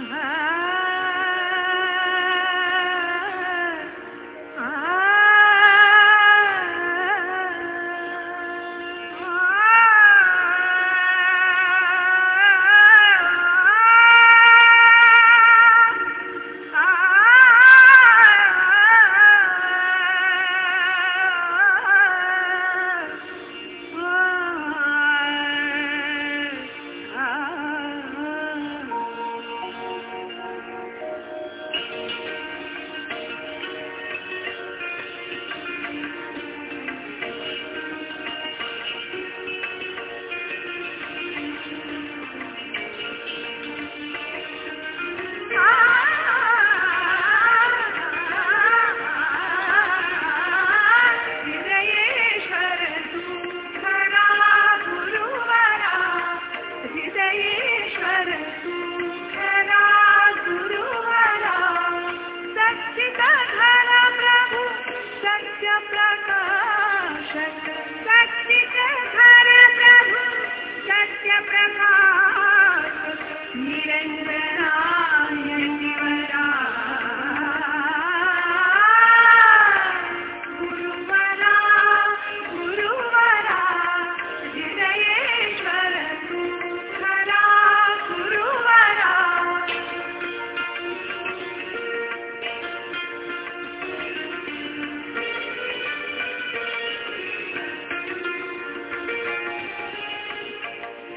Ah.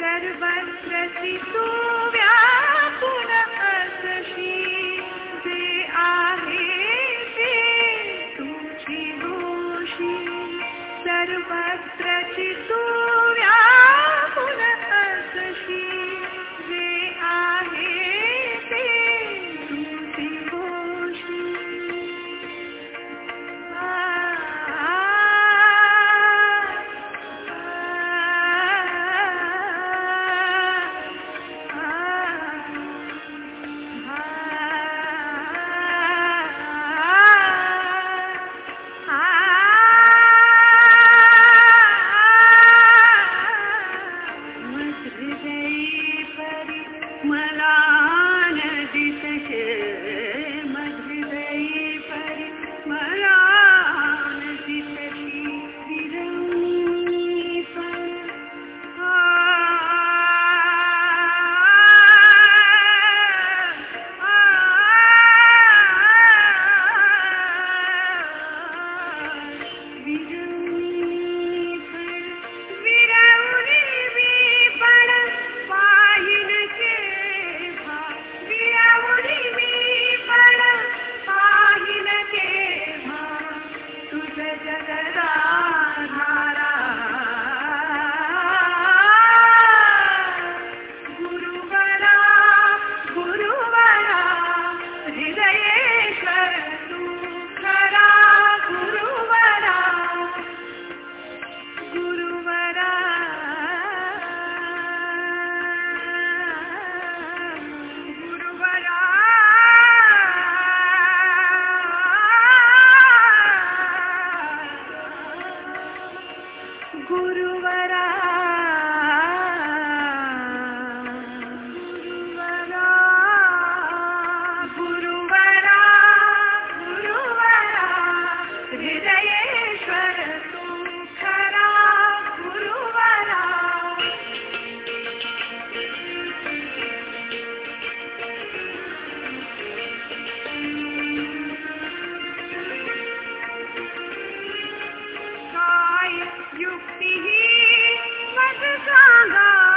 गर्भं प्रसितो व्या 我是哥哥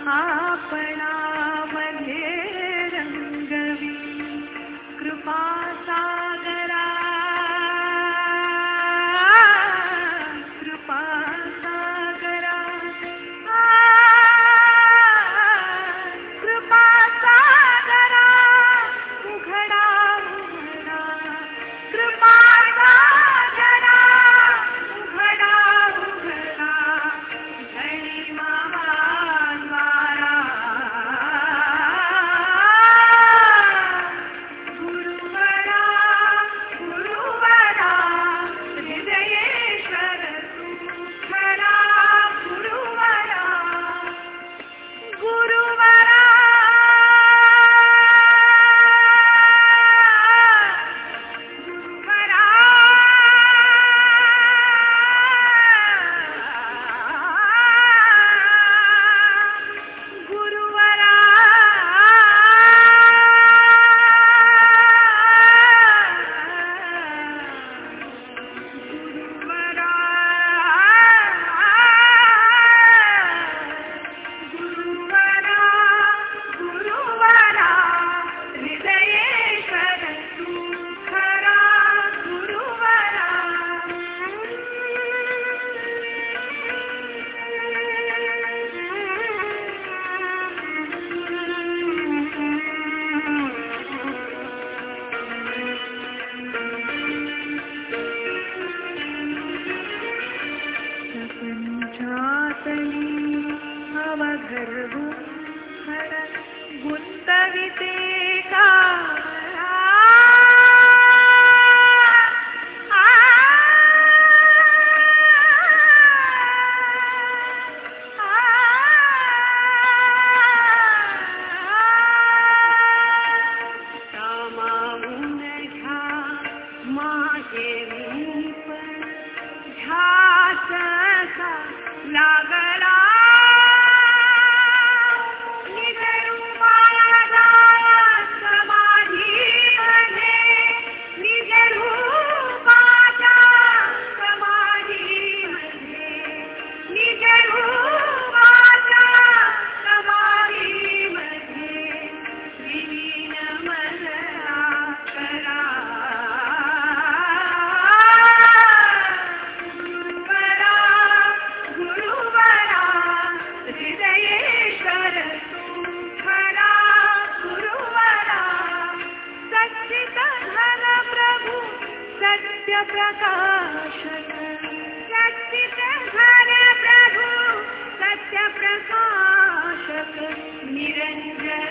आप आपणामध्ये गर्भु हर प्रभु सत्य प्रकाशक निरंजना यतिवरा